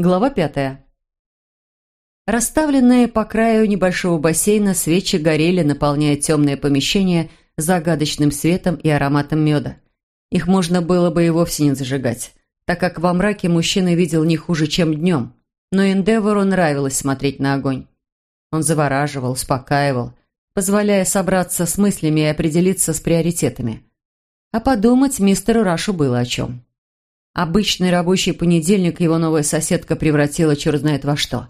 Глава пятая. Расставленные по краю небольшого бассейна свечи горели, наполняя темное помещение загадочным светом и ароматом меда. Их можно было бы и вовсе не зажигать, так как во мраке мужчина видел не хуже, чем днем. Но Эндевору нравилось смотреть на огонь. Он завораживал, успокаивал, позволяя собраться с мыслями и определиться с приоритетами. А подумать мистеру Рашу было о чем. Обычный рабочий понедельник его новая соседка превратила черт знает во что.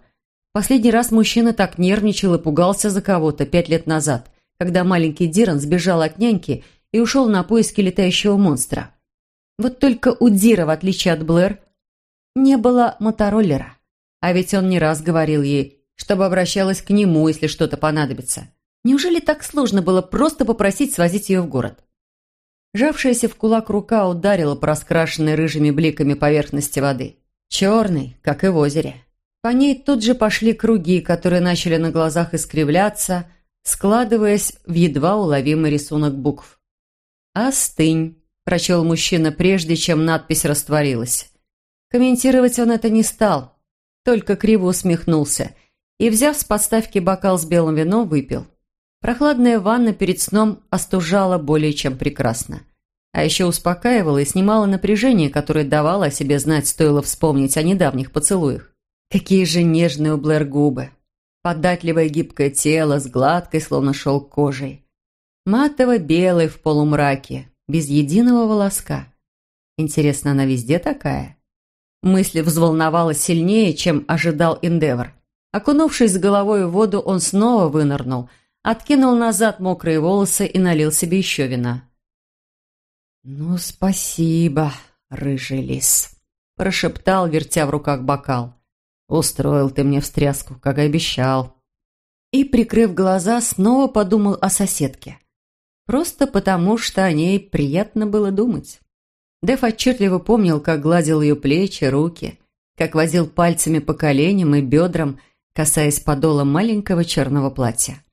Последний раз мужчина так нервничал и пугался за кого-то пять лет назад, когда маленький Диран сбежал от няньки и ушел на поиски летающего монстра. Вот только у Дира, в отличие от Блэр, не было мотороллера. А ведь он не раз говорил ей, чтобы обращалась к нему, если что-то понадобится. Неужели так сложно было просто попросить свозить ее в город? Жавшаяся в кулак рука ударила по раскрашенной рыжими бликами поверхности воды. Черный, как и в озере. По ней тут же пошли круги, которые начали на глазах искривляться, складываясь в едва уловимый рисунок букв. «Остынь», – прочел мужчина, прежде чем надпись растворилась. Комментировать он это не стал, только криво усмехнулся и, взяв с подставки бокал с белым вином, выпил. Прохладная ванна перед сном остужала более чем прекрасно. А еще успокаивала и снимала напряжение, которое давало о себе знать, стоило вспомнить о недавних поцелуях. Какие же нежные у Блэр губы. Податливое гибкое тело с гладкой, словно шелк кожей. Матово-белый в полумраке, без единого волоска. Интересно, она везде такая? Мысль взволновала сильнее, чем ожидал Эндевор. Окунувшись с головой в воду, он снова вынырнул – откинул назад мокрые волосы и налил себе еще вина. «Ну, спасибо, рыжий лис», – прошептал, вертя в руках бокал. «Устроил ты мне встряску, как и обещал». И, прикрыв глаза, снова подумал о соседке. Просто потому, что о ней приятно было думать. Дэв отчетливо помнил, как гладил ее плечи, руки, как возил пальцами по коленям и бедрам, касаясь подола маленького черного платья.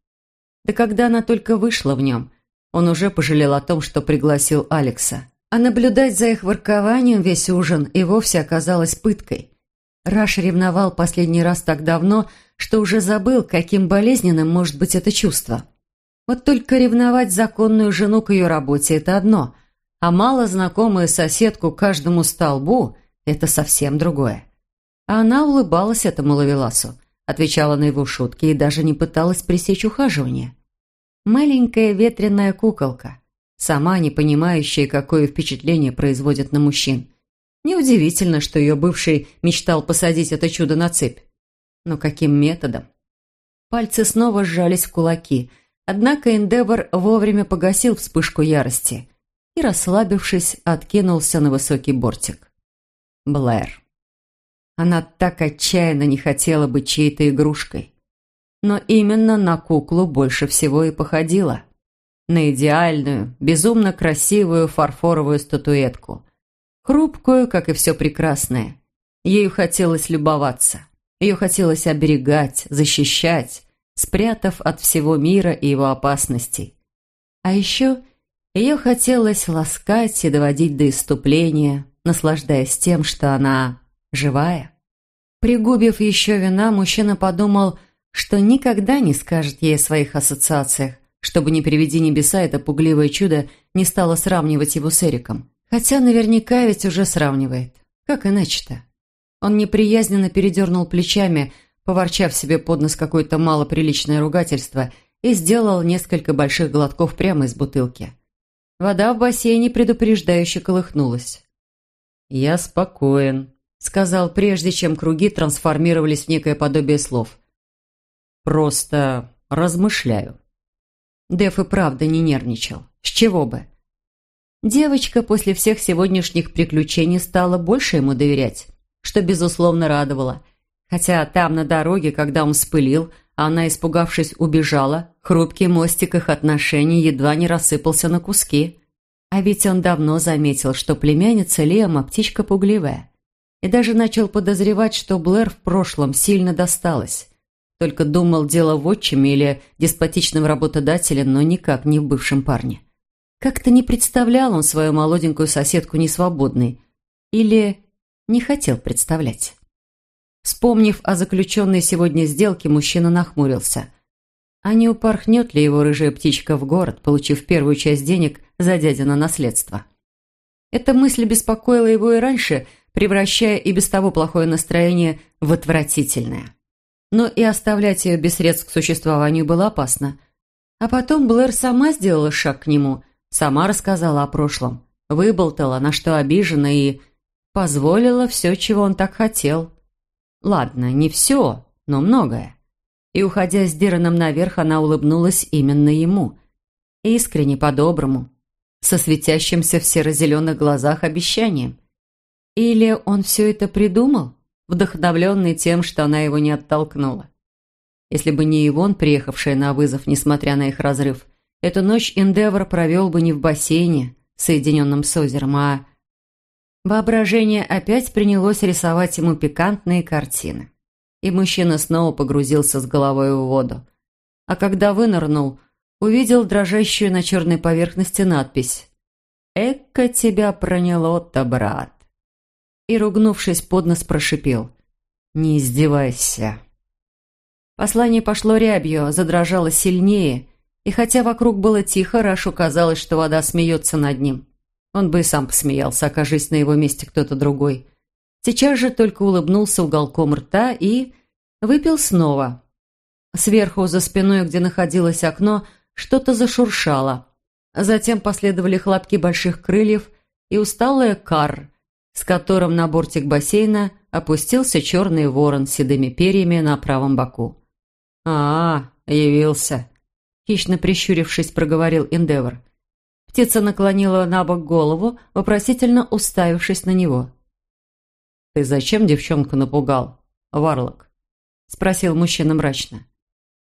Да когда она только вышла в нем, он уже пожалел о том, что пригласил Алекса. А наблюдать за их воркованием весь ужин и вовсе оказалось пыткой. Раш ревновал последний раз так давно, что уже забыл, каким болезненным может быть это чувство. Вот только ревновать законную жену к ее работе – это одно, а мало знакомую соседку каждому столбу – это совсем другое. А она улыбалась этому Лавеласу, отвечала на его шутки и даже не пыталась пресечь ухаживание. Маленькая ветреная куколка, сама не понимающая, какое впечатление производит на мужчин. Неудивительно, что ее бывший мечтал посадить это чудо на цепь. Но каким методом? Пальцы снова сжались в кулаки, однако Эндевор вовремя погасил вспышку ярости и, расслабившись, откинулся на высокий бортик. Блэр. Она так отчаянно не хотела быть чьей-то игрушкой но именно на куклу больше всего и походила. На идеальную, безумно красивую фарфоровую статуэтку. Хрупкую, как и все прекрасное. Ею хотелось любоваться. Ее хотелось оберегать, защищать, спрятав от всего мира и его опасностей. А еще ее хотелось ласкать и доводить до иступления, наслаждаясь тем, что она живая. Пригубив еще вина, мужчина подумал, что никогда не скажет ей о своих ассоциациях, чтобы, не приведи небеса, это пугливое чудо не стало сравнивать его с Эриком. Хотя наверняка ведь уже сравнивает. Как иначе-то? Он неприязненно передернул плечами, поворчав себе под нос какое-то малоприличное ругательство и сделал несколько больших глотков прямо из бутылки. Вода в бассейне предупреждающе колыхнулась. «Я спокоен», — сказал, прежде чем круги трансформировались в некое подобие слов. Просто размышляю. Деф и правда не нервничал. С чего бы? Девочка после всех сегодняшних приключений стала больше ему доверять, что, безусловно, радовало. Хотя там, на дороге, когда он вспылил, она, испугавшись, убежала, хрупкий мостик их отношений едва не рассыпался на куски. А ведь он давно заметил, что племянница Лиама птичка пугливая. И даже начал подозревать, что Блэр в прошлом сильно досталась. Только думал дело в отчиме или деспотичном работодателе, но никак не в бывшем парне. Как-то не представлял он свою молоденькую соседку несвободной. Или не хотел представлять. Вспомнив о заключенной сегодня сделке, мужчина нахмурился. А не упорхнет ли его рыжая птичка в город, получив первую часть денег за дядина наследство? Эта мысль беспокоила его и раньше, превращая и без того плохое настроение в отвратительное. Но и оставлять ее без средств к существованию было опасно. А потом Блэр сама сделала шаг к нему, сама рассказала о прошлом, выболтала, на что обижена и позволила все, чего он так хотел. Ладно, не все, но многое. И, уходя с Дираном наверх, она улыбнулась именно ему. Искренне, по-доброму, со светящимся в серо-зеленых глазах обещанием. Или он все это придумал, вдохновленный тем, что она его не оттолкнула? Если бы не Ивон, приехавшая на вызов, несмотря на их разрыв, эту ночь Эндевор провел бы не в бассейне, соединенном с озером, а... Воображение опять принялось рисовать ему пикантные картины. И мужчина снова погрузился с головой в воду. А когда вынырнул, увидел дрожащую на черной поверхности надпись «Эка тебя проняло-то, брат!» И, ругнувшись под нос, прошипел «Не издевайся!» Послание пошло рябью, задрожало сильнее, и хотя вокруг было тихо, Рашу казалось, что вода смеется над ним. Он бы и сам посмеялся, окажись на его месте кто-то другой. Сейчас же только улыбнулся уголком рта и выпил снова. Сверху, за спиной, где находилось окно, что-то зашуршало. Затем последовали хлопки больших крыльев и усталая кар, с которым на бортик бассейна опустился черный ворон с седыми перьями на правом боку. «А, явился!» Хищно прищурившись, проговорил Эндевор. Птица наклонила на бок голову, вопросительно уставившись на него. «Ты зачем девчонку напугал, Варлок?» Спросил мужчина мрачно.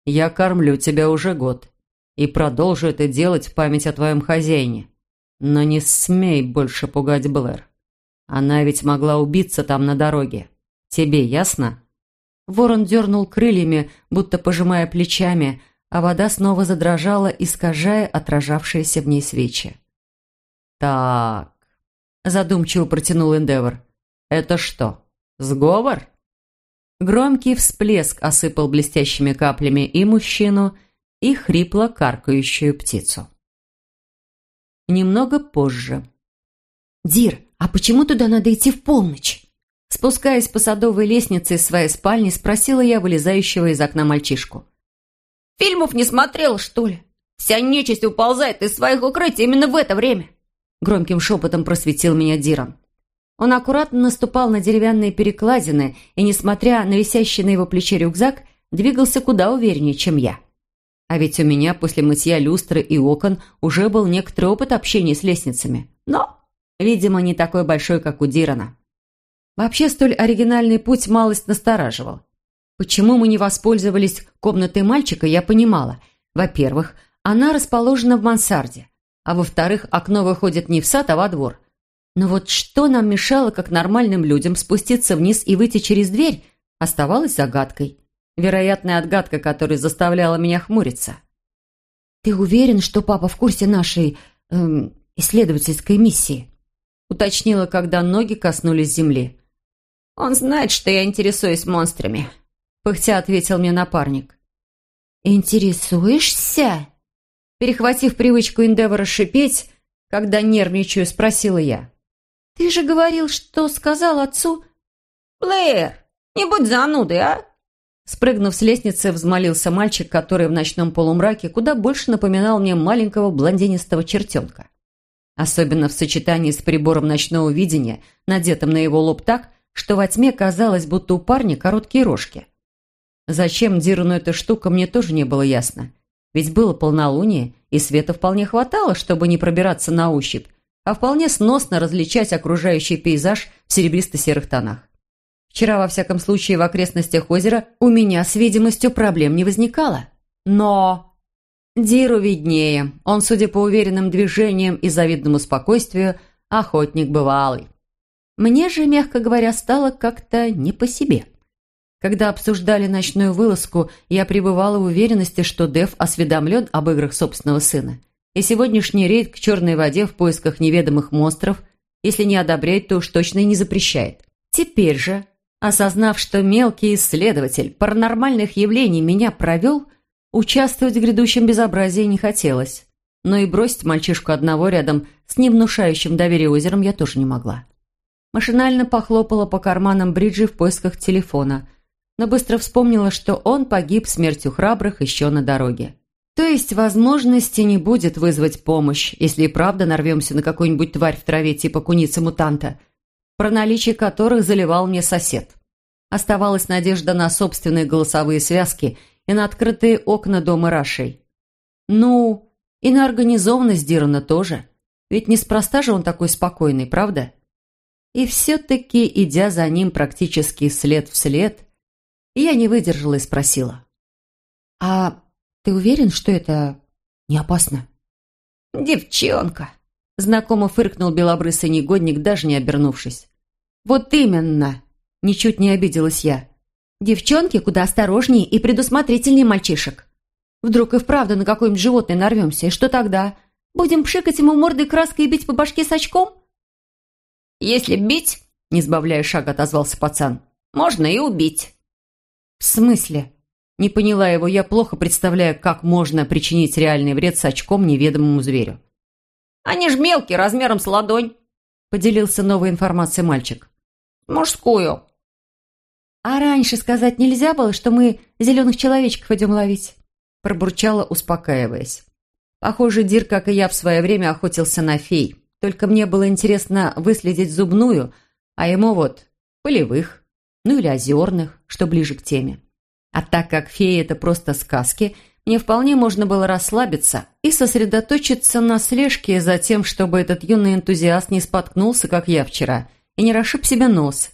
«Я кормлю тебя уже год и продолжу это делать в память о твоем хозяине. Но не смей больше пугать Блэр. Она ведь могла убиться там на дороге. Тебе ясно?» Ворон дернул крыльями, будто пожимая плечами, а вода снова задрожала, искажая отражавшиеся в ней свечи. «Так», – задумчиво протянул Эндевор. «Это что, сговор?» Громкий всплеск осыпал блестящими каплями и мужчину, и хрипло каркающую птицу. Немного позже. «Дир, а почему туда надо идти в полночь?» Спускаясь по садовой лестнице из своей спальни, спросила я вылезающего из окна мальчишку. «Фильмов не смотрел, что ли? Вся нечисть уползает из своих укрытий именно в это время!» Громким шепотом просветил меня Диран. Он аккуратно наступал на деревянные перекладины и, несмотря на висящий на его плече рюкзак, двигался куда увереннее, чем я. А ведь у меня после мытья люстры и окон уже был некоторый опыт общения с лестницами. Но, видимо, не такой большой, как у Дирана. Вообще, столь оригинальный путь малость настораживал. Почему мы не воспользовались комнатой мальчика, я понимала. Во-первых, она расположена в мансарде, а во-вторых, окно выходит не в сад, а во двор. Но вот что нам мешало, как нормальным людям, спуститься вниз и выйти через дверь, оставалось загадкой. Вероятная отгадка, которая заставляла меня хмуриться. «Ты уверен, что папа в курсе нашей эм, исследовательской миссии?» Уточнила, когда ноги коснулись земли. «Он знает, что я интересуюсь монстрами», — пыхтя ответил мне напарник. «Интересуешься?» Перехватив привычку Эндевора шипеть, когда нервничаю, спросила я. «Ты же говорил, что сказал отцу...» «Блэр, не будь занудой, а?» Спрыгнув с лестницы, взмолился мальчик, который в ночном полумраке куда больше напоминал мне маленького блондинистого чертенка. Особенно в сочетании с прибором ночного видения, надетым на его лоб так, что во тьме казалось, будто у парня короткие рожки. Зачем Дирану эта штука, мне тоже не было ясно. Ведь было полнолуние, и света вполне хватало, чтобы не пробираться на ощупь, а вполне сносно различать окружающий пейзаж в серебристо-серых тонах. Вчера, во всяком случае, в окрестностях озера у меня с видимостью проблем не возникало. Но... Диру виднее. Он, судя по уверенным движениям и завидному спокойствию, охотник бывалый. Мне же, мягко говоря, стало как-то не по себе. Когда обсуждали ночную вылазку, я пребывала в уверенности, что Дев осведомлен об играх собственного сына. И сегодняшний рейд к черной воде в поисках неведомых монстров, если не одобряет, то уж точно и не запрещает. Теперь же, Осознав, что мелкий исследователь паранормальных явлений меня провел, участвовать в грядущем безобразии не хотелось. Но и бросить мальчишку одного рядом с невнушающим доверие озером я тоже не могла. Машинально похлопала по карманам Бриджи в поисках телефона, но быстро вспомнила, что он погиб смертью храбрых еще на дороге. То есть возможности не будет вызвать помощь, если и правда нарвемся на какую-нибудь тварь в траве типа куницы-мутанта, про наличие которых заливал мне сосед. Оставалась надежда на собственные голосовые связки и на открытые окна дома Рашей. Ну, и на организованность Дирана тоже. Ведь неспроста же он такой спокойный, правда? И все-таки, идя за ним практически след в след, я не выдержала и спросила. «А ты уверен, что это не опасно?» «Девчонка!» – знакомо фыркнул белобрысый негодник, даже не обернувшись. «Вот именно!» – ничуть не обиделась я. «Девчонки куда осторожнее и предусмотрительнее мальчишек. Вдруг и вправду на какое-нибудь животное нарвемся, и что тогда? Будем пшикать ему мордой краской и бить по башке с очком?» «Если бить, — не сбавляя шага отозвался пацан, — можно и убить». «В смысле?» Не поняла его, я плохо представляю, как можно причинить реальный вред с очком неведомому зверю. «Они ж мелкие, размером с ладонь», — поделился новой информацией мальчик. «Мужскую». «А раньше сказать нельзя было, что мы зеленых человечков идем ловить?» Пробурчала, успокаиваясь. Похоже, Дир, как и я, в свое время охотился на фей. Только мне было интересно выследить зубную, а ему вот полевых, ну или озерных, что ближе к теме. А так как феи – это просто сказки, мне вполне можно было расслабиться и сосредоточиться на слежке за тем, чтобы этот юный энтузиаст не споткнулся, как я вчера, и не расшиб себе нос.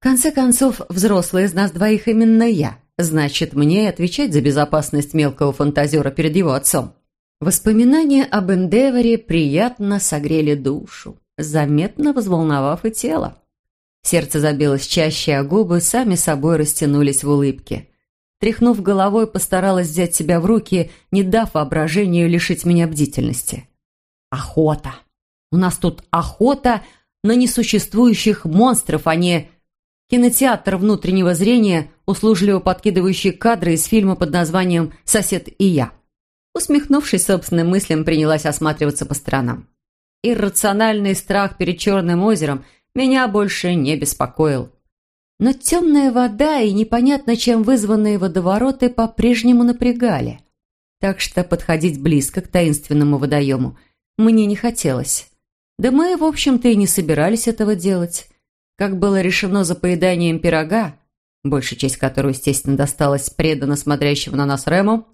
Конце концов, взрослый из нас двоих именно я. Значит, мне отвечать за безопасность мелкого фантазера перед его отцом. Воспоминания об Эндеворе приятно согрели душу, заметно взволновав и тело. Сердце забилось чаще, а губы сами собой растянулись в улыбке. Тряхнув головой, постаралась взять себя в руки, не дав воображению лишить меня бдительности. Охота. У нас тут охота на несуществующих монстров, а не кинотеатр внутреннего зрения, услужливо подкидывающий кадры из фильма под названием «Сосед и я». Усмехнувшись собственным мыслям, принялась осматриваться по сторонам. Иррациональный страх перед Черным озером меня больше не беспокоил. Но темная вода и непонятно чем вызванные водовороты по-прежнему напрягали. Так что подходить близко к таинственному водоему мне не хотелось. Да мы, в общем-то, и не собирались этого делать. Как было решено за поеданием пирога, большая часть которого, естественно, досталась преданно смотрящему на нас Рэму,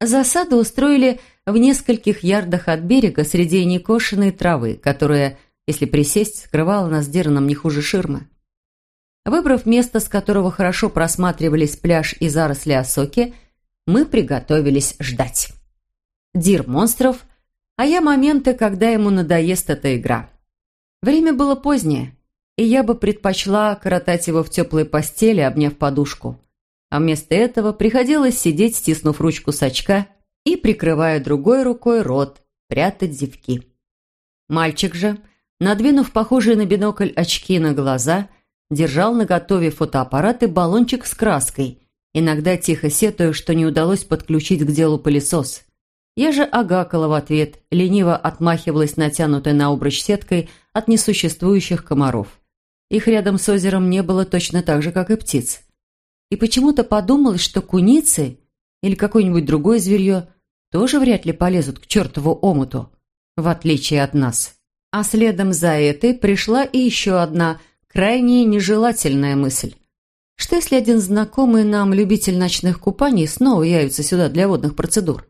засаду устроили в нескольких ярдах от берега среди некошенной травы, которая, если присесть, скрывала нас Дираном не хуже ширмы. Выбрав место, с которого хорошо просматривались пляж и заросли осоки, мы приготовились ждать. Дир монстров, а я моменты, когда ему надоест эта игра. Время было позднее, и я бы предпочла коротать его в теплой постели, обняв подушку. А вместо этого приходилось сидеть, стиснув ручку с очка и, прикрывая другой рукой рот, прятать зевки. Мальчик же, надвинув похожие на бинокль очки на глаза, держал наготове фотоаппарат и баллончик с краской, иногда тихо сетуя, что не удалось подключить к делу пылесос. Я же агакала в ответ, лениво отмахивалась натянутой на обруч сеткой от несуществующих комаров. Их рядом с озером не было точно так же, как и птиц. И почему-то подумалось, что куницы или какое-нибудь другое зверье тоже вряд ли полезут к чертову омуту, в отличие от нас. А следом за этой пришла и еще одна – Крайне нежелательная мысль. Что если один знакомый нам любитель ночных купаний снова явится сюда для водных процедур?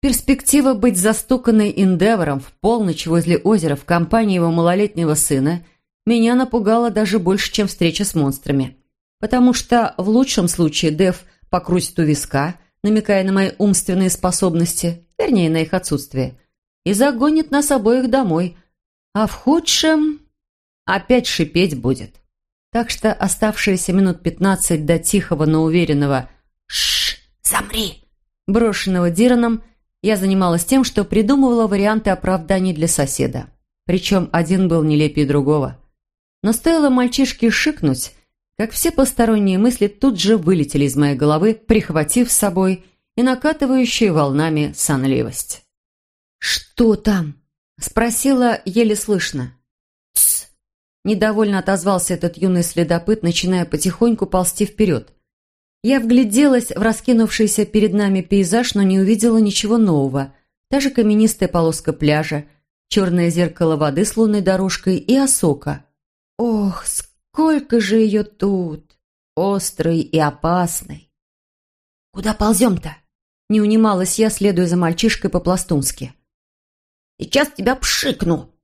Перспектива быть застуканной Индевором в полночь возле озера в компании его малолетнего сына меня напугала даже больше, чем встреча с монстрами. Потому что в лучшем случае Дев покрутит у виска, намекая на мои умственные способности, вернее, на их отсутствие, и загонит нас обоих домой. А в худшем опять шипеть будет. Так что оставшиеся минут пятнадцать до тихого, но уверенного «Шш, замри!» брошенного Дираном, я занималась тем, что придумывала варианты оправданий для соседа. Причем один был нелепее другого. Но стоило мальчишке шикнуть, как все посторонние мысли тут же вылетели из моей головы, прихватив с собой и накатывающие волнами сонливость. «Что там?» – спросила еле слышно. «Тсс!» – недовольно отозвался этот юный следопыт, начиная потихоньку ползти вперед. Я вгляделась в раскинувшийся перед нами пейзаж, но не увидела ничего нового. Та же каменистая полоска пляжа, черное зеркало воды с лунной дорожкой и осока. Ох, сколько же ее тут! Острой и опасной. «Куда ползем-то?» Не унималась я, следуя за мальчишкой по-пластунски. «Сейчас тебя пшикну!»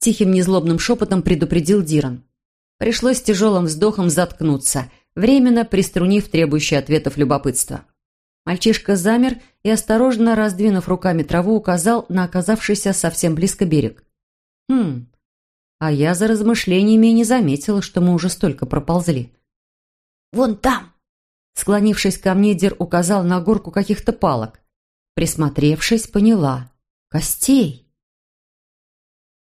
Тихим незлобным шепотом предупредил Диран. Пришлось тяжелым вздохом заткнуться, временно приструнив требующее ответов любопытство. Мальчишка замер и, осторожно раздвинув руками траву, указал на оказавшийся совсем близко берег. «Хм, а я за размышлениями не заметила, что мы уже столько проползли». «Вон там!» Склонившись ко мне, Дир указал на горку каких-то палок. Присмотревшись, поняла. Костей.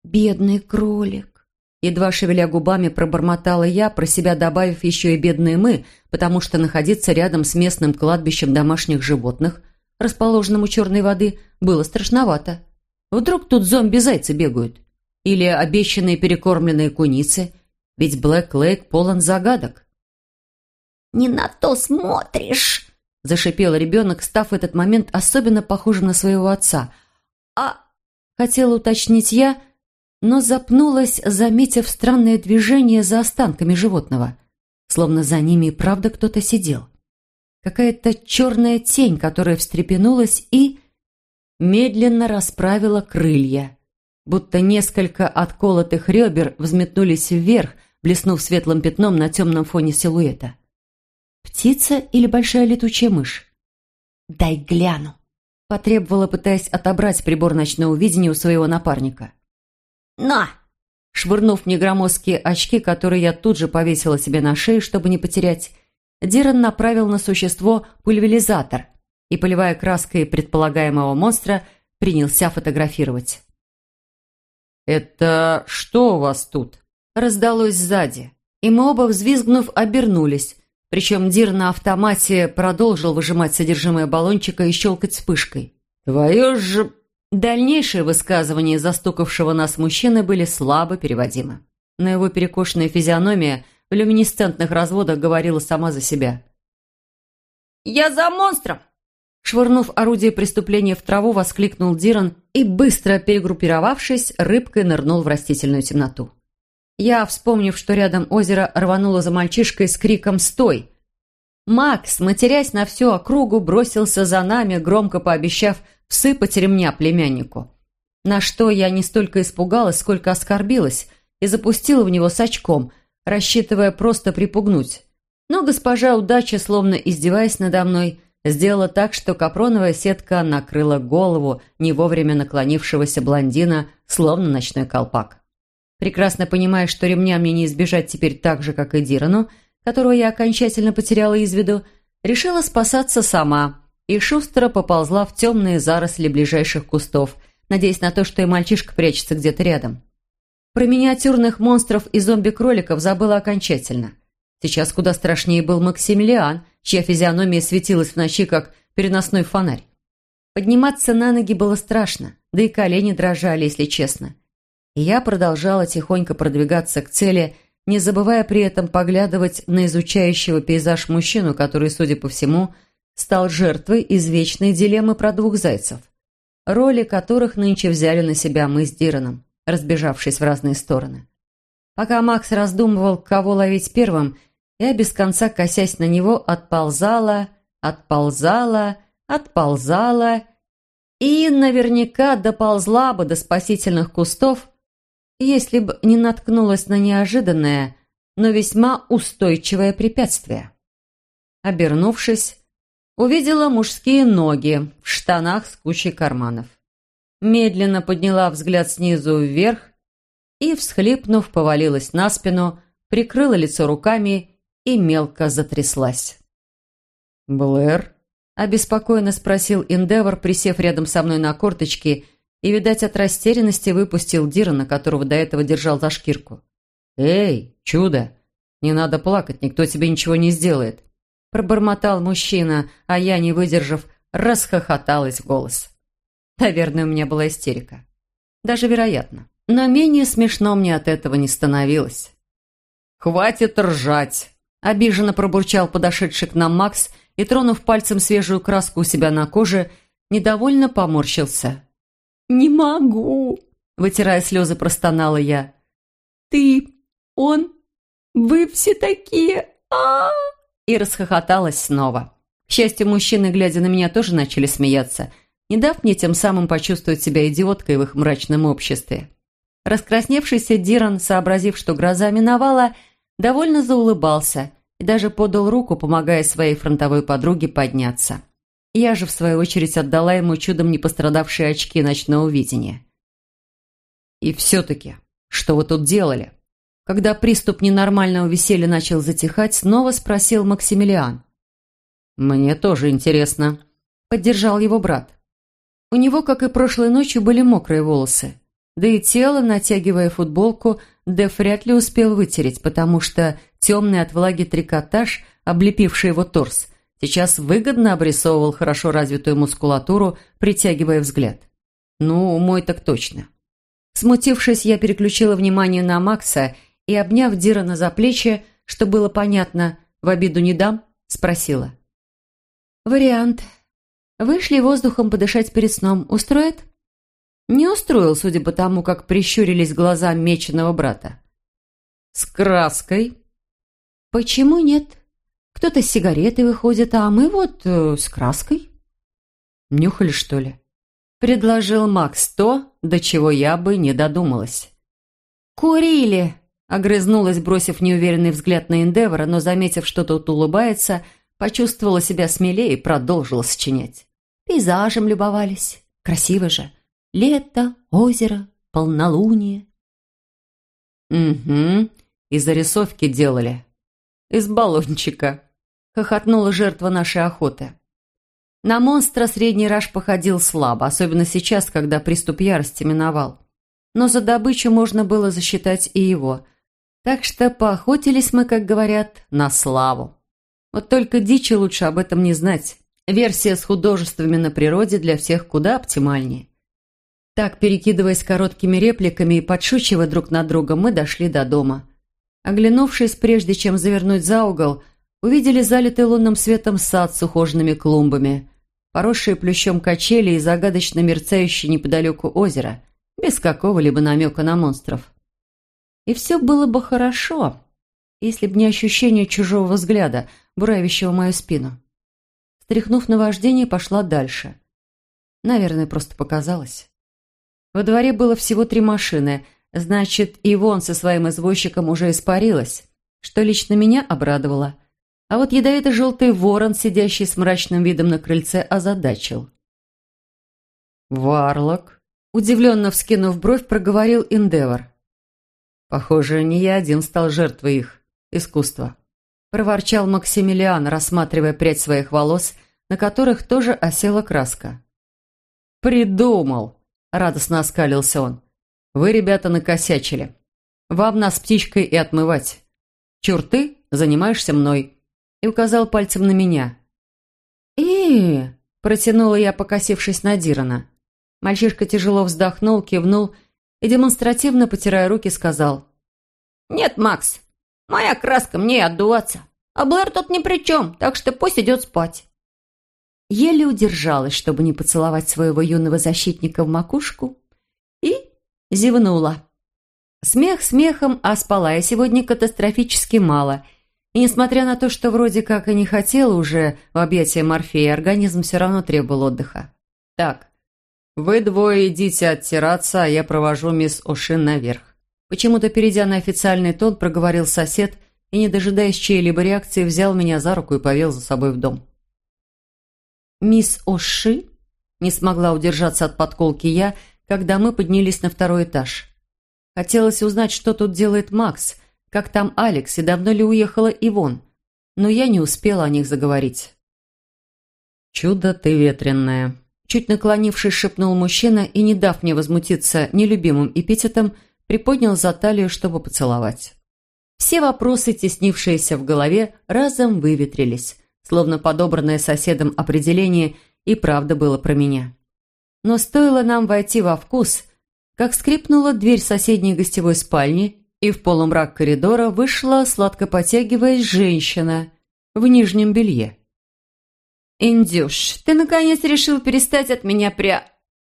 «Бедный кролик!» Едва шевеля губами пробормотала я, про себя добавив еще и «бедные мы», потому что находиться рядом с местным кладбищем домашних животных, расположенным у черной воды, было страшновато. Вдруг тут зомби-зайцы бегают? Или обещанные перекормленные куницы? Ведь Блэк Лейк полон загадок. «Не на то смотришь!» – зашипел ребенок, став в этот момент особенно похожим на своего отца. «А...» – хотела уточнить я, но запнулась, заметив странное движение за останками животного, словно за ними и правда кто-то сидел. Какая-то черная тень, которая встрепенулась и... медленно расправила крылья, будто несколько отколотых ребер взметнулись вверх, блеснув светлым пятном на темном фоне силуэта. Птица или большая летучая мышь? «Дай гляну», – потребовала, пытаясь отобрать прибор ночного видения у своего напарника. «На!» Швырнув мне громоздкие очки, которые я тут же повесила себе на шею, чтобы не потерять, Диран направил на существо пульверизатор и, поливая краской предполагаемого монстра, принялся фотографировать. «Это что у вас тут?» раздалось сзади, и мы оба, взвизгнув, обернулись, причем Дир на автомате продолжил выжимать содержимое баллончика и щелкать вспышкой. «Твое же...» Дальнейшие высказывания застукавшего нас мужчины были слабо переводимы. Но его перекошенная физиономия в люминесцентных разводах говорила сама за себя. «Я за монстром!» Швырнув орудие преступления в траву, воскликнул Диран и, быстро перегруппировавшись, рыбкой нырнул в растительную темноту. Я, вспомнив, что рядом озеро, рванула за мальчишкой с криком «Стой!». Макс, матерясь на всю округу, бросился за нами, громко пообещав всыпать ремня племяннику. На что я не столько испугалась, сколько оскорбилась и запустила в него с рассчитывая просто припугнуть. Но госпожа удача, словно издеваясь надо мной, сделала так, что капроновая сетка накрыла голову не вовремя наклонившегося блондина, словно ночной колпак. Прекрасно понимая, что ремня мне не избежать теперь так же, как и Дирану, которого я окончательно потеряла из виду, решила спасаться сама и шустро поползла в темные заросли ближайших кустов, надеясь на то, что и мальчишка прячется где-то рядом. Про миниатюрных монстров и зомби-кроликов забыла окончательно. Сейчас куда страшнее был Максимилиан, чья физиономия светилась в ночи, как переносной фонарь. Подниматься на ноги было страшно, да и колени дрожали, если честно и я продолжала тихонько продвигаться к цели, не забывая при этом поглядывать на изучающего пейзаж мужчину, который, судя по всему, стал жертвой извечной дилеммы про двух зайцев, роли которых нынче взяли на себя мы с Дираном, разбежавшись в разные стороны. Пока Макс раздумывал, кого ловить первым, я, без конца косясь на него, отползала, отползала, отползала и наверняка доползла бы до спасительных кустов, если бы не наткнулась на неожиданное, но весьма устойчивое препятствие. Обернувшись, увидела мужские ноги в штанах с кучей карманов. Медленно подняла взгляд снизу вверх и, всхлипнув, повалилась на спину, прикрыла лицо руками и мелко затряслась. «Блэр?» – обеспокоенно спросил Эндевор, присев рядом со мной на корточки – и, видать, от растерянности выпустил Дирана, которого до этого держал за шкирку. «Эй, чудо! «Не надо плакать, никто тебе ничего не сделает», – пробормотал мужчина, а я, не выдержав, расхохоталась в голос. Наверное, у меня была истерика. Даже вероятно. Но менее смешно мне от этого не становилось. «Хватит ржать!» – обиженно пробурчал подошедший к нам Макс и, тронув пальцем свежую краску у себя на коже, недовольно поморщился. «Не могу!» – вытирая слезы, простонала я. «Ты, он, вы все такие, а, И расхохоталась снова. К счастью, мужчины, глядя на меня, тоже начали смеяться, не дав мне тем самым почувствовать себя идиоткой в их мрачном обществе. Раскрасневшийся Диран, сообразив, что гроза миновала, довольно заулыбался и даже подал руку, помогая своей фронтовой подруге подняться. Я же, в свою очередь, отдала ему чудом не пострадавшие очки ночного видения. «И все-таки, что вы тут делали?» Когда приступ ненормального веселья начал затихать, снова спросил Максимилиан. «Мне тоже интересно», — поддержал его брат. У него, как и прошлой ночью, были мокрые волосы. Да и тело, натягивая футболку, Деф вряд ли успел вытереть, потому что темный от влаги трикотаж, облепивший его торс, сейчас выгодно обрисовывал хорошо развитую мускулатуру, притягивая взгляд. Ну, мой так точно. Смутившись, я переключила внимание на Макса и, обняв Дирана за плечи, что было понятно, в обиду не дам, спросила. «Вариант. Вышли воздухом подышать перед сном. Устроит?» Не устроил, судя по тому, как прищурились глаза меченого брата. «С краской?» «Почему нет? Кто-то с сигаретой выходит, а мы вот э, с краской». «Нюхали, что ли?» Предложил Макс то, до чего я бы не додумалась. «Курили!» — огрызнулась, бросив неуверенный взгляд на Эндевора, но, заметив, что тот улыбается, почувствовала себя смелее и продолжила сочинять. «Пейзажем любовались. Красиво же. Лето, озеро, полнолуние. «Угу, и зарисовки делали. Из баллончика», — хохотнула жертва нашей охоты. На монстра средний раж походил слабо, особенно сейчас, когда приступ ярости миновал. Но за добычу можно было засчитать и его. Так что поохотились мы, как говорят, на славу. Вот только дичи лучше об этом не знать. Версия с художествами на природе для всех куда оптимальнее. Так, перекидываясь короткими репликами и подшучивая друг над другом, мы дошли до дома. Оглянувшись, прежде чем завернуть за угол, увидели залитый лунным светом сад с ухоженными клумбами, поросшие плющом качели и загадочно мерцающее неподалеку озеро, без какого-либо намека на монстров. И все было бы хорошо, если б не ощущение чужого взгляда, буравящего мою спину. Стряхнув на вождение, пошла дальше. Наверное, просто показалось. Во дворе было всего три машины, значит, Ивон со своим извозчиком уже испарилась, что лично меня обрадовало. А вот ядовито-желтый ворон, сидящий с мрачным видом на крыльце, озадачил. «Варлок», — удивленно вскинув бровь, проговорил Индевор. «Похоже, не я один стал жертвой их искусства», — проворчал Максимилиан, рассматривая прядь своих волос, на которых тоже осела краска. «Придумал!» Радостно оскалился он. «Вы, ребята, накосячили. Вам нас птичкой и отмывать. Чур ты занимаешься мной». И указал пальцем на меня. и протянула я, покосившись на Дирана. Мальчишка тяжело вздохнул, кивнул и, демонстративно потирая руки, сказал. «Нет, Макс, моя краска мне отдуваться. А Блэр тут ни при чем, так что пусть идет спать». Еле удержалась, чтобы не поцеловать своего юного защитника в макушку, и зевнула. Смех смехом, а спала я сегодня катастрофически мало. И несмотря на то, что вроде как и не хотела уже в объятия Морфея, организм все равно требовал отдыха. «Так, вы двое идите оттираться, а я провожу мисс Ошин наверх». Почему-то, перейдя на официальный тон, проговорил сосед и, не дожидаясь чьей-либо реакции, взял меня за руку и повел за собой в дом. «Мисс Оши?» Не смогла удержаться от подколки я, когда мы поднялись на второй этаж. Хотелось узнать, что тут делает Макс, как там Алекс и давно ли уехала Ивон, но я не успела о них заговорить. «Чудо ты ветренное», – чуть наклонившись, шепнул мужчина и, не дав мне возмутиться нелюбимым эпитетом, приподнял за талию, чтобы поцеловать. Все вопросы, теснившиеся в голове, разом выветрились, словно подобранное соседом определение и правда было про меня. Но стоило нам войти во вкус, как скрипнула дверь соседней гостевой спальни, и в полумрак коридора вышла, сладко потягиваясь, женщина в нижнем белье. «Индюш, ты наконец решил перестать от меня пря...»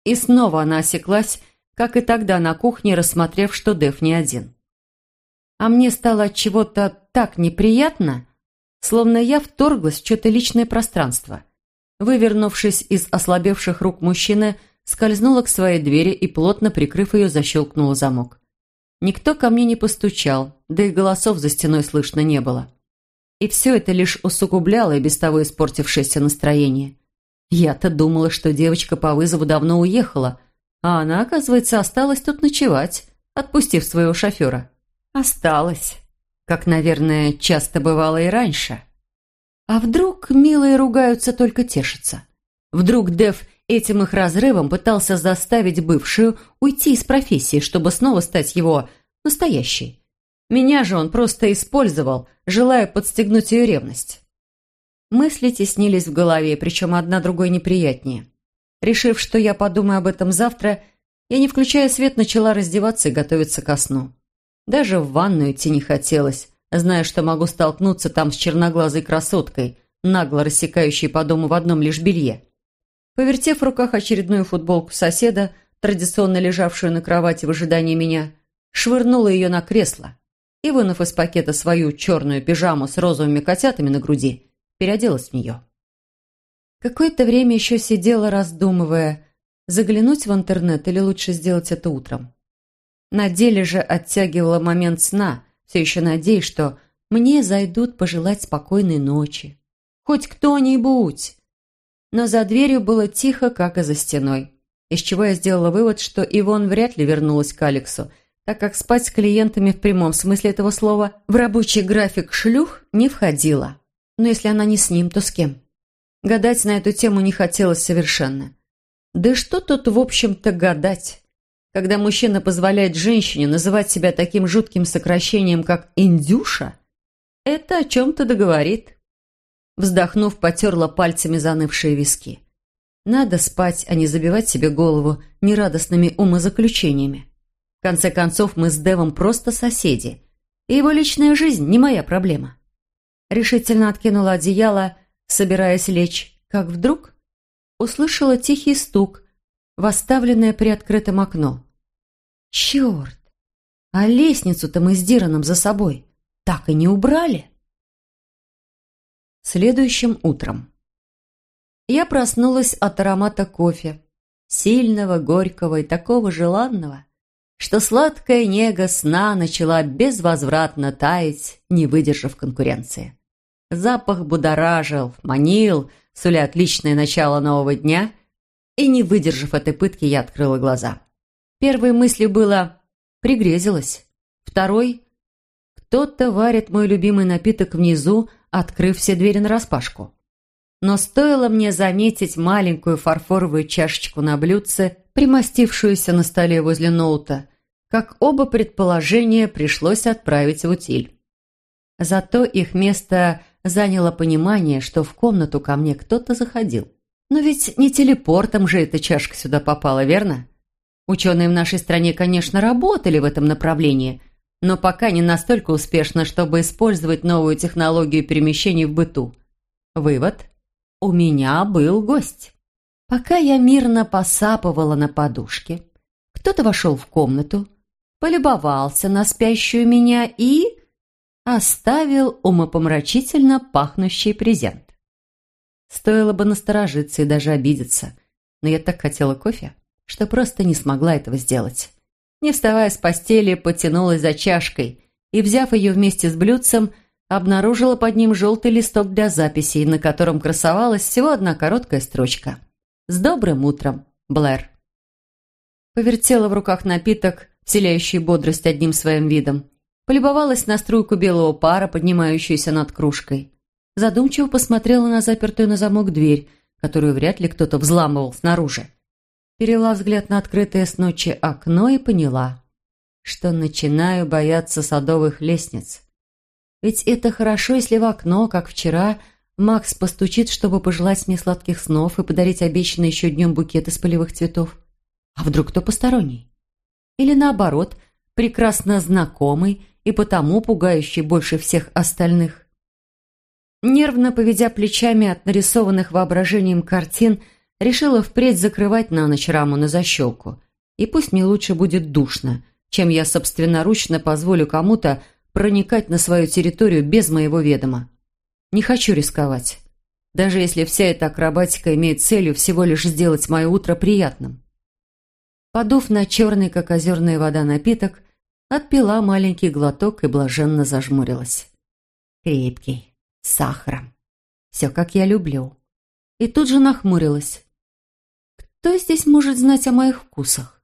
И снова она осеклась, как и тогда на кухне, рассмотрев, что Дэв не один. А мне стало от чего-то так неприятно, словно я вторглась в что-то личное пространство. Вывернувшись из ослабевших рук мужчины, скользнула к своей двери и, плотно прикрыв ее, защелкнула замок. Никто ко мне не постучал, да и голосов за стеной слышно не было. И все это лишь усугубляло и без того испортившееся настроение. Я-то думала, что девочка по вызову давно уехала, а она, оказывается, осталась тут ночевать, отпустив своего шофера. Осталась. Как, наверное, часто бывало и раньше. А вдруг милые ругаются, только тешатся? Вдруг Дев этим их разрывом пытался заставить бывшую уйти из профессии, чтобы снова стать его настоящей? Меня же он просто использовал, желая подстегнуть ее ревность. Мысли теснились в голове, причем одна другой неприятнее. Решив, что я подумаю об этом завтра, я, не включая свет, начала раздеваться и готовиться ко сну. Даже в ванную идти не хотелось, зная, что могу столкнуться там с черноглазой красоткой, нагло рассекающей по дому в одном лишь белье. Повертев в руках очередную футболку соседа, традиционно лежавшую на кровати в ожидании меня, швырнула ее на кресло и, вынув из пакета свою черную пижаму с розовыми котятами на груди, переоделась в нее. Какое-то время еще сидела, раздумывая, заглянуть в интернет или лучше сделать это утром. На деле же оттягивала момент сна, все еще надеясь, что мне зайдут пожелать спокойной ночи. Хоть кто-нибудь. Но за дверью было тихо, как и за стеной. Из чего я сделала вывод, что Ивон вряд ли вернулась к Алексу, так как спать с клиентами в прямом смысле этого слова в рабочий график шлюх не входила. Но если она не с ним, то с кем? Гадать на эту тему не хотелось совершенно. Да что тут, в общем-то, гадать? Когда мужчина позволяет женщине называть себя таким жутким сокращением, как «индюша», это о чем-то договорит. Вздохнув, потерла пальцами занывшие виски. Надо спать, а не забивать себе голову нерадостными умозаключениями. В конце концов, мы с Девом просто соседи, и его личная жизнь не моя проблема. Решительно откинула одеяло, собираясь лечь, как вдруг услышала тихий стук, в оставленное приоткрытым окно. «Черт! А лестницу-то мы с Дираном за собой так и не убрали!» Следующим утром. Я проснулась от аромата кофе, сильного, горького и такого желанного, что сладкая нега сна начала безвозвратно таять, не выдержав конкуренции. Запах будоражил, манил, суля отличное начало нового дня и, не выдержав этой пытки, я открыла глаза. Первой мыслью было «пригрезилась». Второй «кто-то варит мой любимый напиток внизу, открыв все двери нараспашку». Но стоило мне заметить маленькую фарфоровую чашечку на блюдце, примостившуюся на столе возле ноута, как оба предположения пришлось отправить в утиль. Зато их место заняло понимание, что в комнату ко мне кто-то заходил. Но ведь не телепортом же эта чашка сюда попала, верно? Ученые в нашей стране, конечно, работали в этом направлении, но пока не настолько успешно, чтобы использовать новую технологию перемещений в быту. Вывод. У меня был гость. Пока я мирно посапывала на подушке, кто-то вошел в комнату, полюбовался на спящую меня и оставил умопомрачительно пахнущий презент. Стоило бы насторожиться и даже обидеться. Но я так хотела кофе, что просто не смогла этого сделать. Не вставая с постели, потянулась за чашкой и, взяв ее вместе с блюдцем, обнаружила под ним желтый листок для записей, на котором красовалась всего одна короткая строчка. «С добрым утром, Блэр». Повертела в руках напиток, вселяющий бодрость одним своим видом. Полюбовалась на струйку белого пара, поднимающуюся над кружкой задумчиво посмотрела на запертую на замок дверь, которую вряд ли кто-то взламывал снаружи. Перела взгляд на открытое с ночи окно и поняла, что начинаю бояться садовых лестниц. Ведь это хорошо, если в окно, как вчера, Макс постучит, чтобы пожелать мне сладких снов и подарить обещанный еще днем букет из полевых цветов. А вдруг кто посторонний? Или наоборот, прекрасно знакомый и потому пугающий больше всех остальных? Нервно поведя плечами от нарисованных воображением картин, решила впредь закрывать на ночь раму на защелку. И пусть мне лучше будет душно, чем я собственноручно позволю кому-то проникать на свою территорию без моего ведома. Не хочу рисковать, даже если вся эта акробатика имеет целью всего лишь сделать мое утро приятным. Подув на черный, как озерная вода, напиток, отпила маленький глоток и блаженно зажмурилась. Крепкий, с сахаром. Все, как я люблю. И тут же нахмурилась. Кто здесь может знать о моих вкусах?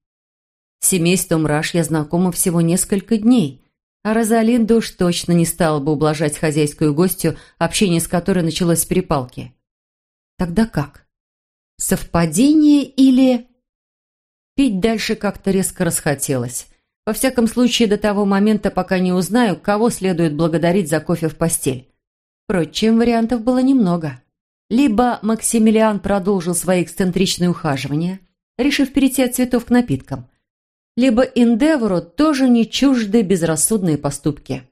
С семейством Раш я знакома всего несколько дней, а Розалинда уж точно не стала бы ублажать хозяйскую гостью, общение с которой началось с перепалки. Тогда как? Совпадение или... Пить дальше как-то резко расхотелось. Во всяком случае, до того момента, пока не узнаю, кого следует благодарить за кофе в постель. Впрочем, вариантов было немного. Либо Максимилиан продолжил свои эксцентричные ухаживания, решив перейти от цветов к напиткам, либо Индевору тоже не чужды безрассудные поступки.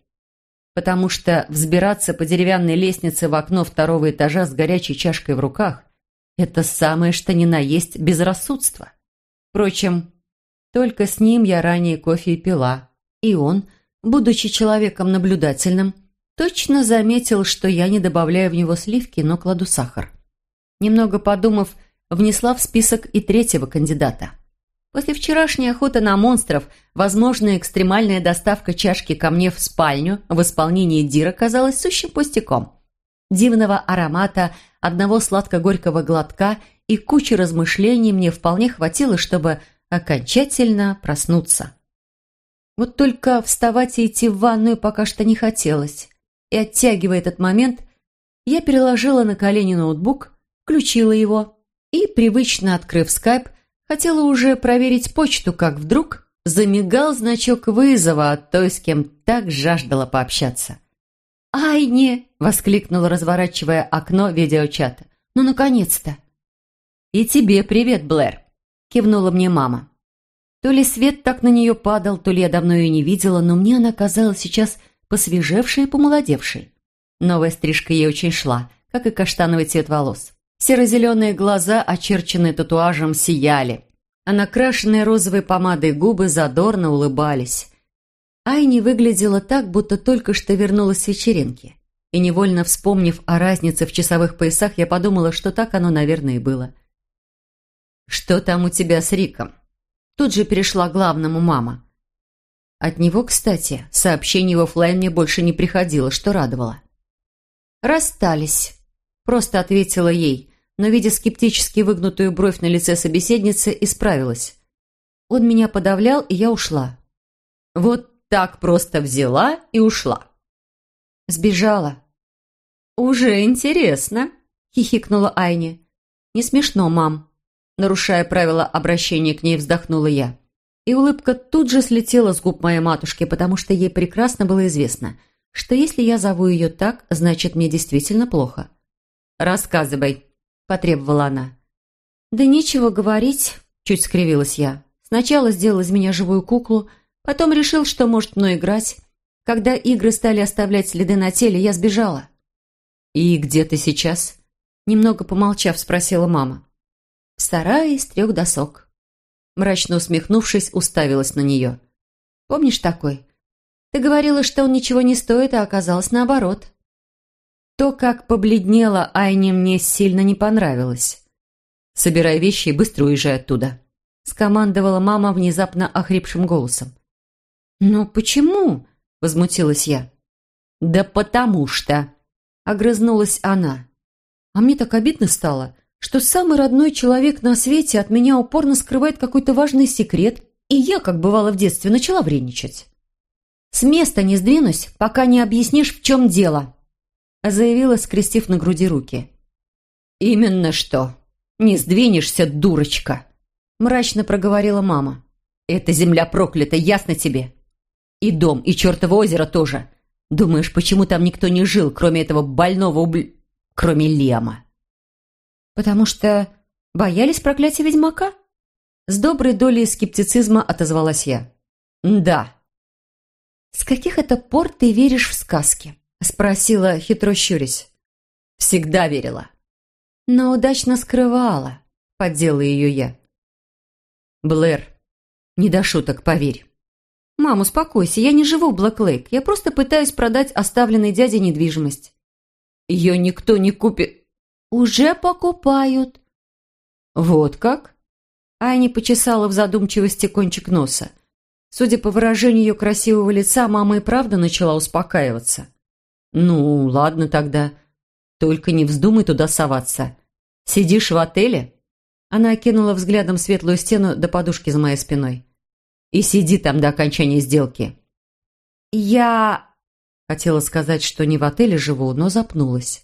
Потому что взбираться по деревянной лестнице в окно второго этажа с горячей чашкой в руках – это самое что ни на есть безрассудство. Впрочем, только с ним я ранее кофе и пила, и он, будучи человеком наблюдательным, точно заметил, что я не добавляю в него сливки, но кладу сахар. Немного подумав, внесла в список и третьего кандидата – После вчерашней охоты на монстров, возможная экстремальная доставка чашки ко мне в спальню в исполнении Дира казалась сущим пустяком. Дивного аромата, одного сладко-горького глотка и кучи размышлений мне вполне хватило, чтобы окончательно проснуться. Вот только вставать и идти в ванную пока что не хотелось. И оттягивая этот момент, я переложила на колени ноутбук, включила его и, привычно открыв скайп, Хотела уже проверить почту, как вдруг замигал значок вызова от той, с кем так жаждала пообщаться. «Айни!» — воскликнула, разворачивая окно видеочата. «Ну, наконец-то!» «И тебе привет, Блэр!» — кивнула мне мама. То ли свет так на нее падал, то ли я давно ее не видела, но мне она казалась сейчас посвежевшей и помолодевшей. Новая стрижка ей очень шла, как и каштановый цвет волос. Серо-зеленые глаза, очерченные татуажем, сияли, а накрашенные розовой помадой губы задорно улыбались. Айни выглядела так, будто только что вернулась с вечеринки. И невольно вспомнив о разнице в часовых поясах, я подумала, что так оно, наверное, и было. «Что там у тебя с Риком?» Тут же перешла к главному мама. От него, кстати, сообщений в оффлайн мне больше не приходило, что радовало. «Расстались», — просто ответила ей, но, видя скептически выгнутую бровь на лице собеседницы, исправилась. Он меня подавлял, и я ушла. Вот так просто взяла и ушла. Сбежала. «Уже интересно», — хихикнула Айни. «Не смешно, мам». Нарушая правила обращения к ней, вздохнула я. И улыбка тут же слетела с губ моей матушки, потому что ей прекрасно было известно, что если я зову ее так, значит, мне действительно плохо. «Рассказывай», – потребовала она. «Да нечего говорить», – чуть скривилась я. «Сначала сделал из меня живую куклу, потом решил, что может мной играть. Когда игры стали оставлять следы на теле, я сбежала». «И где ты сейчас?» Немного помолчав, спросила мама. «В сарае из трех досок». Мрачно усмехнувшись, уставилась на нее. «Помнишь такой? Ты говорила, что он ничего не стоит, а оказалось наоборот». То, как побледнела Айне, мне сильно не понравилось. «Собирай вещи и быстро уезжай оттуда», — скомандовала мама внезапно охрипшим голосом. «Но почему?» — возмутилась я. «Да потому что...» — огрызнулась она. А мне так обидно стало, что самый родной человек на свете от меня упорно скрывает какой-то важный секрет, и я, как бывало в детстве, начала вредничать. «С места не сдвинусь, пока не объяснишь, в чем дело», заявила, скрестив на груди руки. «Именно что. Не сдвинешься, дурочка!» мрачно проговорила мама. «Эта земля проклята, ясно тебе? И дом, и чертово озеро тоже. Думаешь, почему там никто не жил, кроме этого больного убл... кроме Лема?» «Потому что боялись проклятия ведьмака?» С доброй долей скептицизма отозвалась я. «Да». «С каких это пор ты веришь в сказки?» Спросила, хитро щурясь. «Всегда верила». «Но удачно скрывала», — поддела ее я. «Блэр, не до шуток, поверь». «Мам, успокойся, я не живу в Блэк-Лейк. Я просто пытаюсь продать оставленной дяде недвижимость». «Ее никто не купит». «Уже покупают». «Вот как?» Айни почесала в задумчивости кончик носа. Судя по выражению ее красивого лица, мама и правда начала успокаиваться. «Ну, ладно тогда. Только не вздумай туда соваться. Сидишь в отеле?» Она окинула взглядом светлую стену до подушки за моей спиной. «И сиди там до окончания сделки». «Я...» Хотела сказать, что не в отеле живу, но запнулась.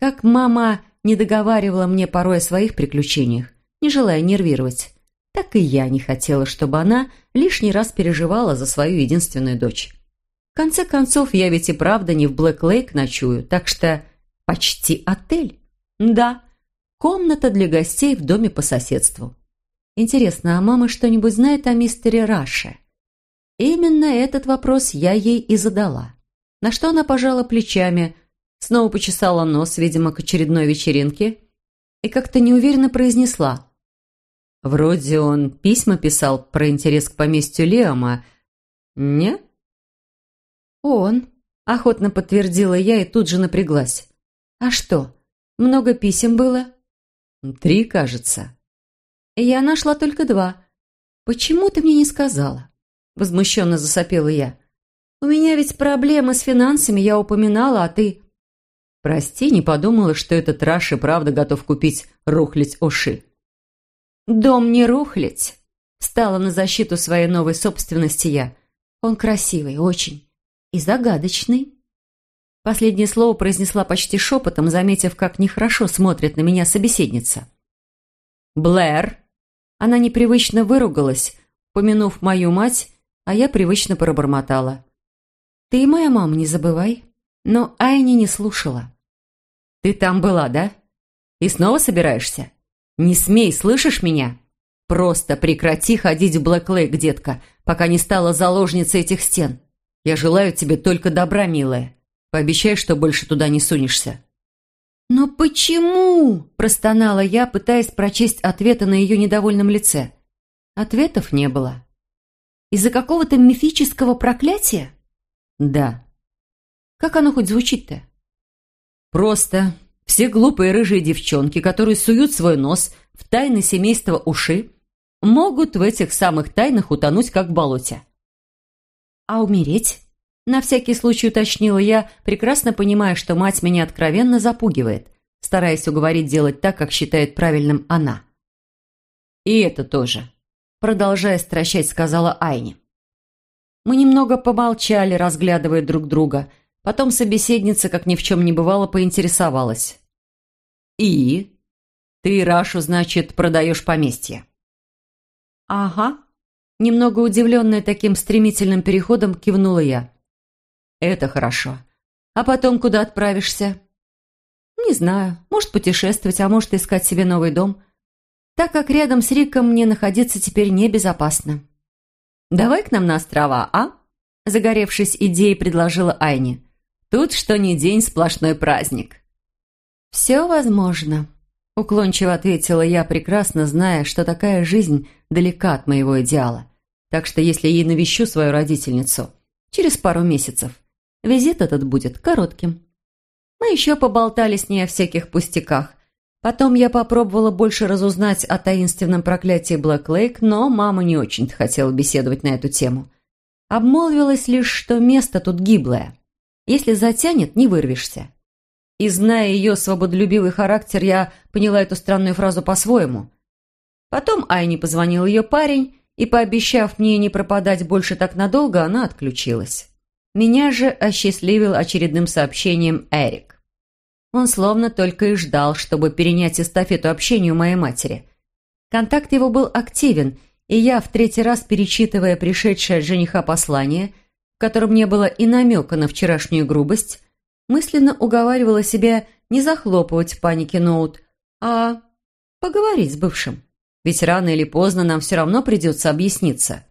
Как мама не договаривала мне порой о своих приключениях, не желая нервировать. Так и я не хотела, чтобы она лишний раз переживала за свою единственную дочь. В конце концов, я ведь и правда не в Блэк-Лейк ночую, так что почти отель. Да, комната для гостей в доме по соседству. Интересно, а мама что-нибудь знает о мистере Раше? Именно этот вопрос я ей и задала. На что она пожала плечами, снова почесала нос, видимо, к очередной вечеринке, и как-то неуверенно произнесла. Вроде он письма писал про интерес к поместью Леома. Не? Он, охотно подтвердила я и тут же напряглась. А что, много писем было? Три, кажется. Я нашла только два. Почему ты мне не сказала? Возмущенно засопела я. У меня ведь проблемы с финансами, я упоминала, а ты... Прости, не подумала, что этот Раш и правда готов купить рухлить Оши. «Дом не рухлить!» Стала на защиту своей новой собственности я. «Он красивый, очень. И загадочный». Последнее слово произнесла почти шепотом, заметив, как нехорошо смотрит на меня собеседница. «Блэр!» Она непривычно выругалась, помянув мою мать, а я привычно пробормотала. «Ты моя мама, не забывай». Но Айни не слушала. «Ты там была, да? И снова собираешься?» «Не смей, слышишь меня? Просто прекрати ходить в Блэк-Лейк, детка, пока не стала заложницей этих стен. Я желаю тебе только добра, милая. Пообещай, что больше туда не сунешься». «Но почему?» – простонала я, пытаясь прочесть ответы на ее недовольном лице. Ответов не было. «Из-за какого-то мифического проклятия?» «Да». «Как оно хоть звучит-то?» «Просто все глупые рыжие девчонки, которые суют свой нос в тайны семейства уши, могут в этих самых тайнах утонуть, как в болоте. «А умереть?» На всякий случай уточнила я, прекрасно понимая, что мать меня откровенно запугивает, стараясь уговорить делать так, как считает правильным она. «И это тоже», — продолжая стращать, сказала Айни. Мы немного помолчали, разглядывая друг друга — Потом собеседница, как ни в чем не бывало, поинтересовалась. «И? Ты Рашу, значит, продаешь поместье?» «Ага». Немного удивленная таким стремительным переходом, кивнула я. «Это хорошо. А потом куда отправишься?» «Не знаю. Может, путешествовать, а может, искать себе новый дом. Так как рядом с Риком мне находиться теперь небезопасно». «Давай к нам на острова, а?» Загоревшись идеей, предложила Айни. Тут что ни день сплошной праздник». «Все возможно», — уклончиво ответила я, прекрасно зная, что такая жизнь далека от моего идеала. Так что если ей навещу свою родительницу через пару месяцев, визит этот будет коротким. Мы еще поболтали с ней о всяких пустяках. Потом я попробовала больше разузнать о таинственном проклятии Блэк Лейк, но мама не очень-то хотела беседовать на эту тему. Обмолвилась лишь, что место тут гиблое. Если затянет, не вырвешься. И зная ее свободолюбивый характер, я поняла эту странную фразу по-своему. Потом Айне позвонил ее парень, и, пообещав мне не пропадать больше так надолго, она отключилась. Меня же осчастливил очередным сообщением Эрик. Он словно только и ждал, чтобы перенять эстафету общения у моей матери. Контакт его был активен, и я, в третий раз перечитывая пришедшее от жениха послание, в котором не было и намека на вчерашнюю грубость, мысленно уговаривала себя не захлопывать в панике ноут, а поговорить с бывшим. Ведь рано или поздно нам все равно придется объясниться.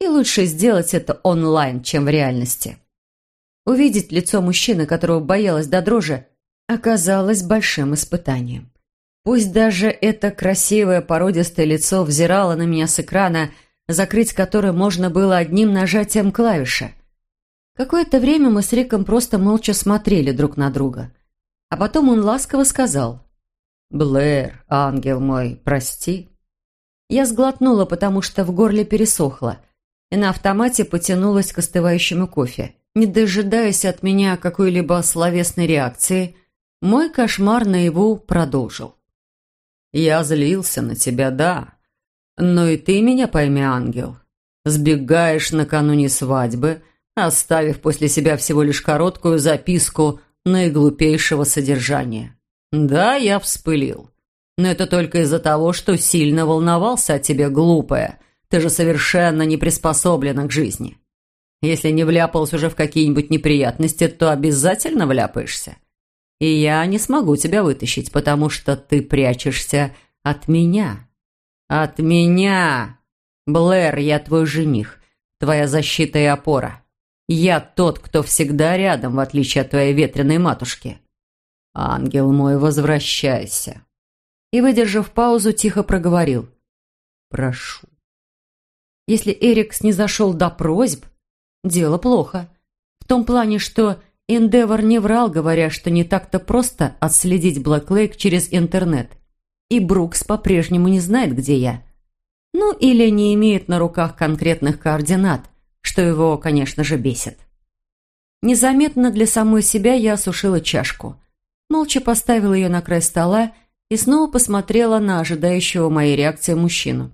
И лучше сделать это онлайн, чем в реальности. Увидеть лицо мужчины, которого боялась до дрожи, оказалось большим испытанием. Пусть даже это красивое породистое лицо взирало на меня с экрана, закрыть который можно было одним нажатием клавиши. Какое-то время мы с Риком просто молча смотрели друг на друга. А потом он ласково сказал «Блэр, ангел мой, прости». Я сглотнула, потому что в горле пересохло, и на автомате потянулась к остывающему кофе. Не дожидаясь от меня какой-либо словесной реакции, мой кошмар наяву продолжил. «Я злился на тебя, да. Но и ты меня пойми, ангел. Сбегаешь накануне свадьбы, оставив после себя всего лишь короткую записку наиглупейшего содержания. Да, я вспылил. Но это только из-за того, что сильно волновался о тебе, глупая. Ты же совершенно не приспособлена к жизни. Если не вляпался уже в какие-нибудь неприятности, то обязательно вляпаешься и я не смогу тебя вытащить, потому что ты прячешься от меня. От меня! Блэр, я твой жених, твоя защита и опора. Я тот, кто всегда рядом, в отличие от твоей ветреной матушки. Ангел мой, возвращайся. И, выдержав паузу, тихо проговорил. Прошу. Если Эрик снизошел до просьб, дело плохо. В том плане, что Эндевор не врал, говоря, что не так-то просто отследить Блэк через интернет. И Брукс по-прежнему не знает, где я. Ну, или не имеет на руках конкретных координат, что его, конечно же, бесит. Незаметно для самой себя я осушила чашку. Молча поставила ее на край стола и снова посмотрела на ожидающего моей реакции мужчину.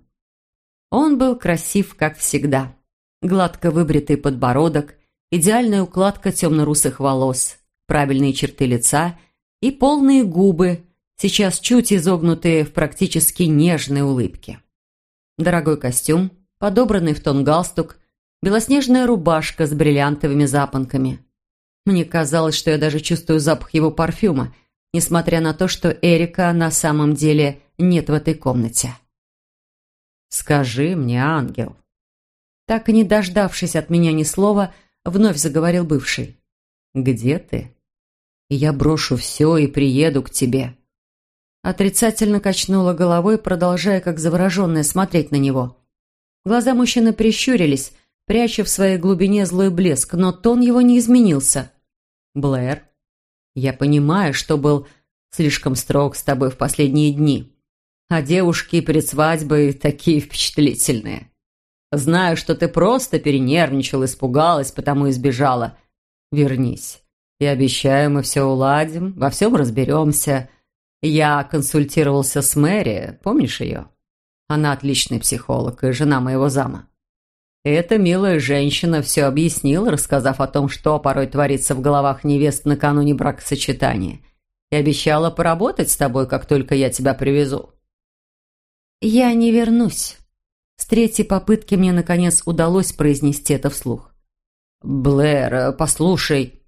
Он был красив, как всегда. Гладко выбритый подбородок – идеальная укладка темно-русых волос, правильные черты лица и полные губы, сейчас чуть изогнутые в практически нежной улыбке. Дорогой костюм, подобранный в тон галстук, белоснежная рубашка с бриллиантовыми запонками. Мне казалось, что я даже чувствую запах его парфюма, несмотря на то, что Эрика на самом деле нет в этой комнате. «Скажи мне, ангел». Так и не дождавшись от меня ни слова, Вновь заговорил бывший. «Где ты?» «Я брошу все и приеду к тебе». Отрицательно качнула головой, продолжая как завороженная смотреть на него. Глаза мужчины прищурились, пряча в своей глубине злой блеск, но тон его не изменился. «Блэр, я понимаю, что был слишком строг с тобой в последние дни, а девушки перед свадьбой такие впечатлительные. Знаю, что ты просто перенервничал, испугалась, потому и сбежала. Вернись. Я обещаю, мы все уладим, во всем разберемся. Я консультировался с Мэри, помнишь ее? Она отличный психолог и жена моего зама. Эта милая женщина все объяснила, рассказав о том, что порой творится в головах невест накануне бракосочетания, и обещала поработать с тобой, как только я тебя привезу. «Я не вернусь», с третьей попытки мне, наконец, удалось произнести это вслух. «Блэр, послушай...»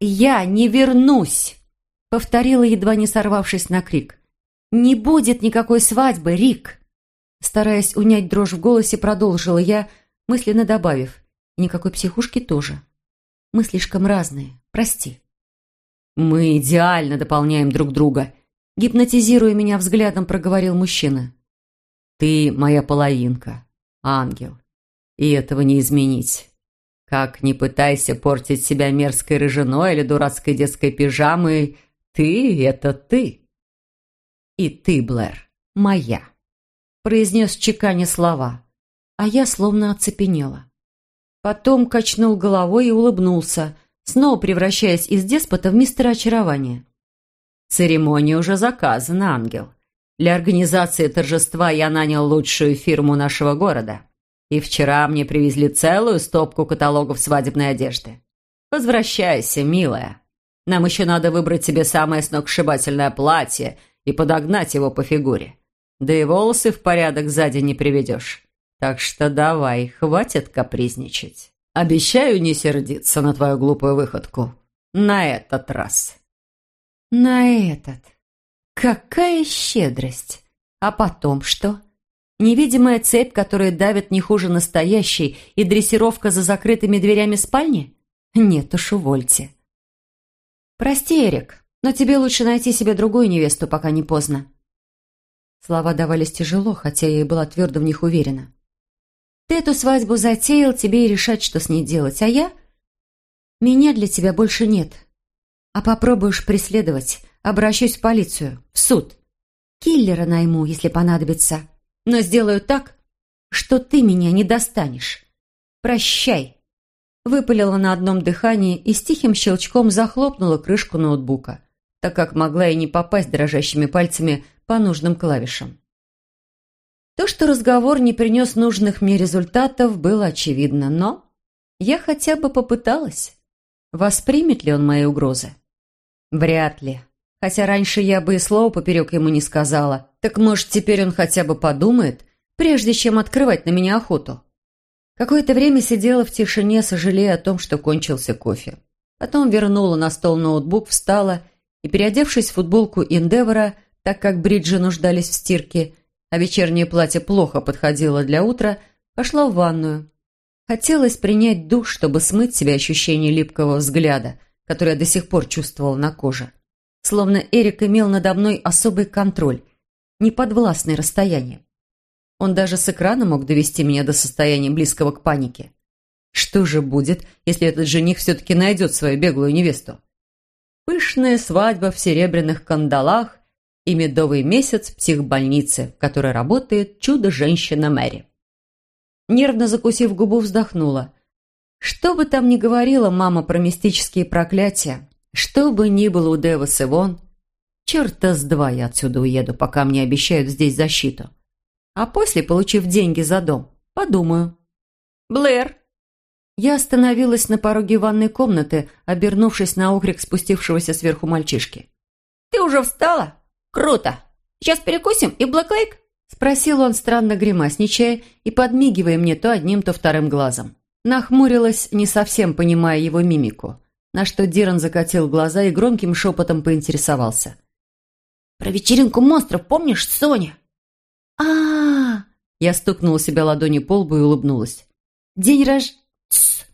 «Я не вернусь!» — повторила, едва не сорвавшись на крик. «Не будет никакой свадьбы, Рик!» Стараясь унять дрожь в голосе, продолжила я, мысленно добавив. «Никакой психушки тоже. Мы слишком разные. Прости». «Мы идеально дополняем друг друга», — гипнотизируя меня взглядом, проговорил мужчина. Ты моя половинка, ангел, и этого не изменить. Как не пытайся портить себя мерзкой рыжиной или дурацкой детской пижамой, ты — это ты. И ты, Блэр, моя, произнес чеканя слова, а я словно оцепенела. Потом качнул головой и улыбнулся, снова превращаясь из деспота в мистера очарования. «Церемония уже заказана, ангел. Для организации торжества я нанял лучшую фирму нашего города. И вчера мне привезли целую стопку каталогов свадебной одежды. Возвращайся, милая. Нам еще надо выбрать себе самое сногсшибательное платье и подогнать его по фигуре. Да и волосы в порядок сзади не приведешь. Так что давай, хватит капризничать. Обещаю не сердиться на твою глупую выходку. На этот раз. На этот. Какая щедрость! А потом что? Невидимая цепь, которая давит не хуже настоящей, и дрессировка за закрытыми дверями спальни? Нет уж, увольте. Прости, Эрик, но тебе лучше найти себе другую невесту, пока не поздно. Слова давались тяжело, хотя я и была твердо в них уверена. Ты эту свадьбу затеял, тебе и решать, что с ней делать, а я... Меня для тебя больше нет. А попробуешь преследовать, обращусь в полицию, в суд. Киллера найму, если понадобится. Но сделаю так, что ты меня не достанешь. Прощай!» Выпалила на одном дыхании и с тихим щелчком захлопнула крышку ноутбука, так как могла и не попасть дрожащими пальцами по нужным клавишам. То, что разговор не принес нужных мне результатов, было очевидно, но я хотя бы попыталась. Воспримет ли он мои угрозы? Вряд ли. Хотя раньше я бы и слова поперек ему не сказала. Так может, теперь он хотя бы подумает, прежде чем открывать на меня охоту. Какое-то время сидела в тишине, сожалея о том, что кончился кофе. Потом вернула на стол ноутбук, встала и, переодевшись в футболку Индевора, так как бриджи нуждались в стирке, а вечернее платье плохо подходило для утра, пошла в ванную. Хотелось принять душ, чтобы смыть себе ощущение липкого взгляда, которое я до сих пор чувствовала на коже словно Эрик имел надо мной особый контроль, неподвластное расстояние. Он даже с экрана мог довести меня до состояния близкого к панике. Что же будет, если этот жених все-таки найдет свою беглую невесту? Пышная свадьба в серебряных кандалах и медовый месяц в психбольнице, в которой работает чудо-женщина Мэри. Нервно закусив губу, вздохнула. Что бы там ни говорила мама про мистические проклятия, что бы ни было у Дева с Ивон, черта с два я отсюда уеду, пока мне обещают здесь защиту. А после, получив деньги за дом, подумаю. «Блэр!» Я остановилась на пороге ванной комнаты, обернувшись на окрик спустившегося сверху мальчишки. «Ты уже встала? Круто! Сейчас перекусим и Блэк Спросил он, странно гримасничая и подмигивая мне то одним, то вторым глазом. Нахмурилась, не совсем понимая его мимику на что Диран закатил глаза и громким шепотом поинтересовался. «Про вечеринку монстров помнишь, Соня?» а, -а, -а Я стукнула себя ладонью по лбу и улыбнулась. «День рож...» Тс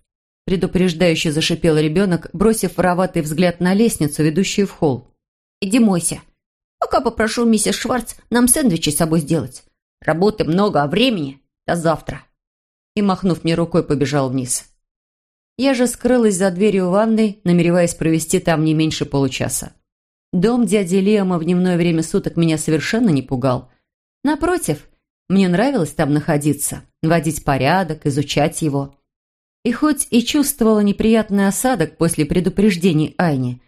предупреждающе зашипел ребенок, бросив вороватый взгляд на лестницу, ведущую в холл. «Иди мойся. Пока попрошу миссис Шварц нам сэндвичи с собой сделать. Работы много, а времени до завтра». И, махнув мне рукой, побежал вниз. Я же скрылась за дверью ванной, намереваясь провести там не меньше получаса. Дом дяди Лиама в дневное время суток меня совершенно не пугал. Напротив, мне нравилось там находиться, водить порядок, изучать его. И хоть и чувствовала неприятный осадок после предупреждений Айни,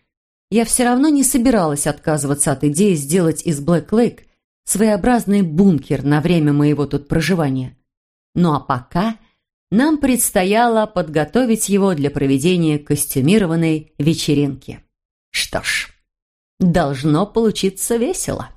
я все равно не собиралась отказываться от идеи сделать из Блэк Лейк своеобразный бункер на время моего тут проживания. Ну а пока нам предстояло подготовить его для проведения костюмированной вечеринки. Что ж, должно получиться весело.